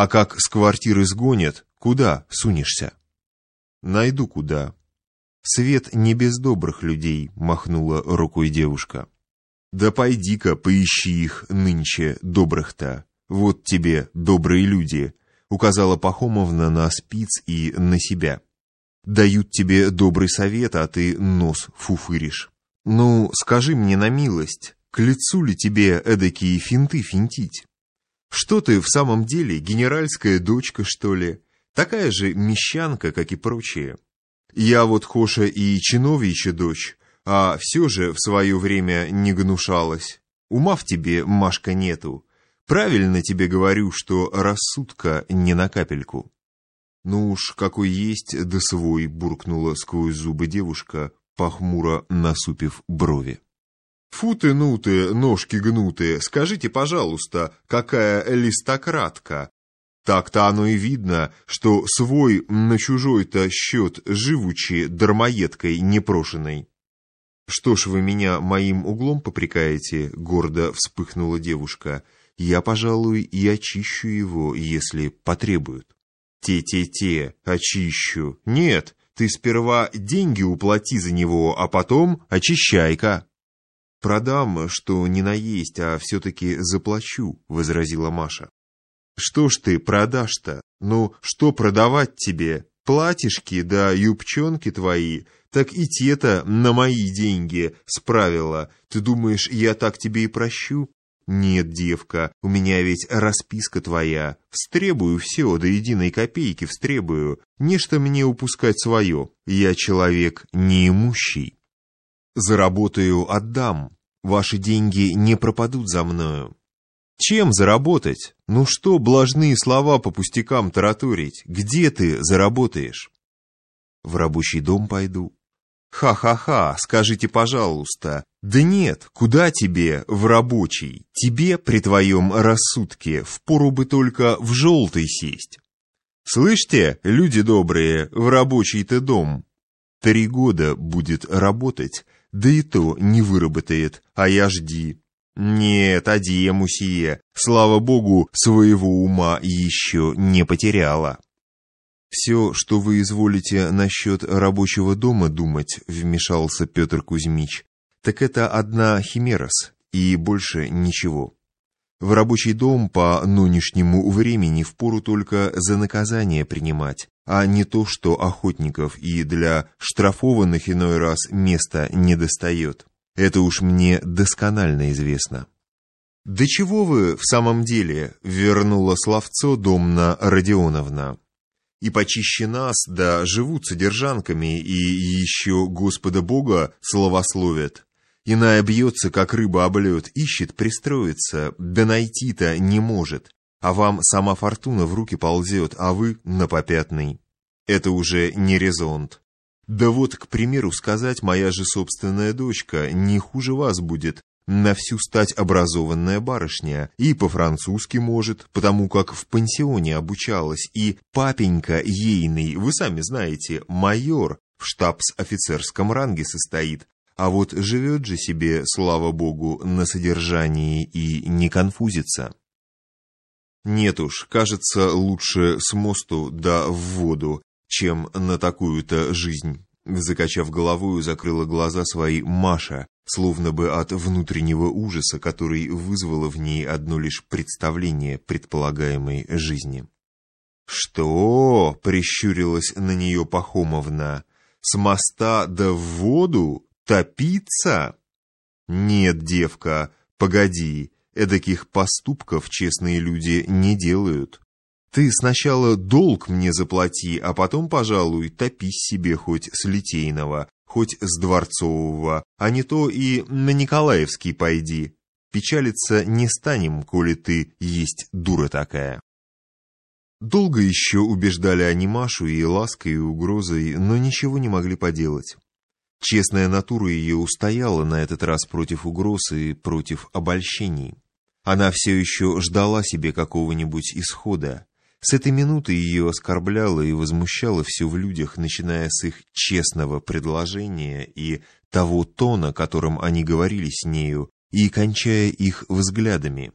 А как с квартиры сгонят, куда сунешься? Найду куда. Свет не без добрых людей, махнула рукой девушка. Да пойди-ка, поищи их нынче, добрых-то. Вот тебе, добрые люди, указала Пахомовна на спиц и на себя. Дают тебе добрый совет, а ты нос фуфыришь. Ну, скажи мне на милость, к лицу ли тебе эдакие финты финтить? Что ты в самом деле, генеральская дочка, что ли? Такая же мещанка, как и прочие. Я вот Хоша и чиновича дочь, а все же в свое время не гнушалась. Ума в тебе, Машка, нету. Правильно тебе говорю, что рассудка не на капельку. Ну уж, какой есть, да свой, буркнула сквозь зубы девушка, похмуро насупив брови. Фу ты, ну ты, ножки гнутые, скажите, пожалуйста, какая листократка, так-то оно и видно, что свой на чужой-то счет живучи дармоедкой непрошенной. «Что ж вы меня моим углом попрекаете?» — гордо вспыхнула девушка. «Я, пожалуй, и очищу его, если потребуют». «Те-те-те, очищу. Нет, ты сперва деньги уплати за него, а потом очищай-ка». «Продам, что не наесть, а все-таки заплачу», — возразила Маша. Что ж ты продашь-то? Ну, что продавать тебе? Платьишки да юбчонки твои, так и те-то на мои деньги справила. Ты думаешь, я так тебе и прощу? Нет, девка, у меня ведь расписка твоя. Встребую все, до единой копейки встребую. Нечто мне упускать свое. Я человек неимущий. Заработаю, отдам. Ваши деньги не пропадут за мною. Чем заработать? Ну что блажные слова по пустякам таратурить? Где ты заработаешь? В рабочий дом пойду. Ха-ха-ха, скажите, пожалуйста. Да нет, куда тебе в рабочий? Тебе при твоем рассудке впору бы только в желтый сесть. Слышите, люди добрые, в рабочий-то дом. Три года будет работать, да и то не выработает, а я жди. Нет, Адия Мусие, слава богу, своего ума еще не потеряла. «Все, что вы изволите насчет рабочего дома думать», — вмешался Петр Кузьмич, «так это одна химерос, и больше ничего. В рабочий дом по нынешнему времени впору только за наказание принимать, а не то, что охотников и для штрафованных иной раз места не достает. Это уж мне досконально известно. «Да чего вы в самом деле?» — вернула словцо Домна Родионовна. «И почище нас, да живут содержанками, и еще Господа Бога словословят. Иная бьется, как рыба об лед, ищет пристроиться, да найти-то не может, а вам сама фортуна в руки ползет, а вы на попятный. Это уже не резонт. Да вот, к примеру, сказать, моя же собственная дочка не хуже вас будет, на всю стать образованная барышня, и по-французски может, потому как в пансионе обучалась, и папенька ейный, вы сами знаете, майор, в штабс-офицерском ранге состоит, а вот живет же себе, слава богу, на содержании и не конфузится. Нет уж, кажется, лучше с мосту да в воду, чем на такую-то жизнь. Закачав головою, закрыла глаза свои Маша, словно бы от внутреннего ужаса, который вызвало в ней одно лишь представление предполагаемой жизни. «Что?» — прищурилась на нее Пахомовна. «С моста да в воду? Топиться?» «Нет, девка, погоди, эдаких поступков честные люди не делают. Ты сначала долг мне заплати, а потом, пожалуй, топись себе хоть с Литейного, хоть с Дворцового, а не то и на Николаевский пойди. Печалиться не станем, коли ты есть дура такая. Долго еще убеждали они Машу и лаской, и угрозой, но ничего не могли поделать. Честная натура ее устояла на этот раз против угроз и против обольщений. Она все еще ждала себе какого-нибудь исхода, с этой минуты ее оскорбляло и возмущало все в людях, начиная с их честного предложения и того тона, которым они говорили с нею, и кончая их взглядами.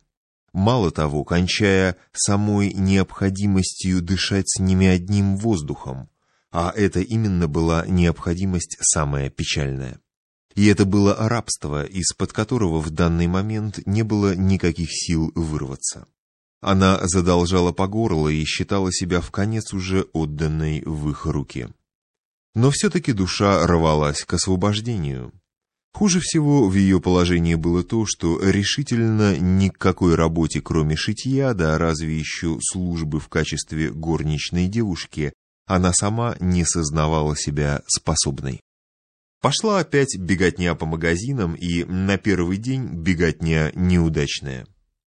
Мало того, кончая самой необходимостью дышать с ними одним воздухом, а это именно была необходимость самая печальная. И это было рабство, из-под которого в данный момент не было никаких сил вырваться. Она задолжала по горло и считала себя в конец уже отданной в их руки. Но все-таки душа рвалась к освобождению. Хуже всего в ее положении было то, что решительно ни к какой работе, кроме шитья, да разве еще службы в качестве горничной девушки, она сама не сознавала себя способной. Пошла опять беготня по магазинам, и на первый день беготня неудачная.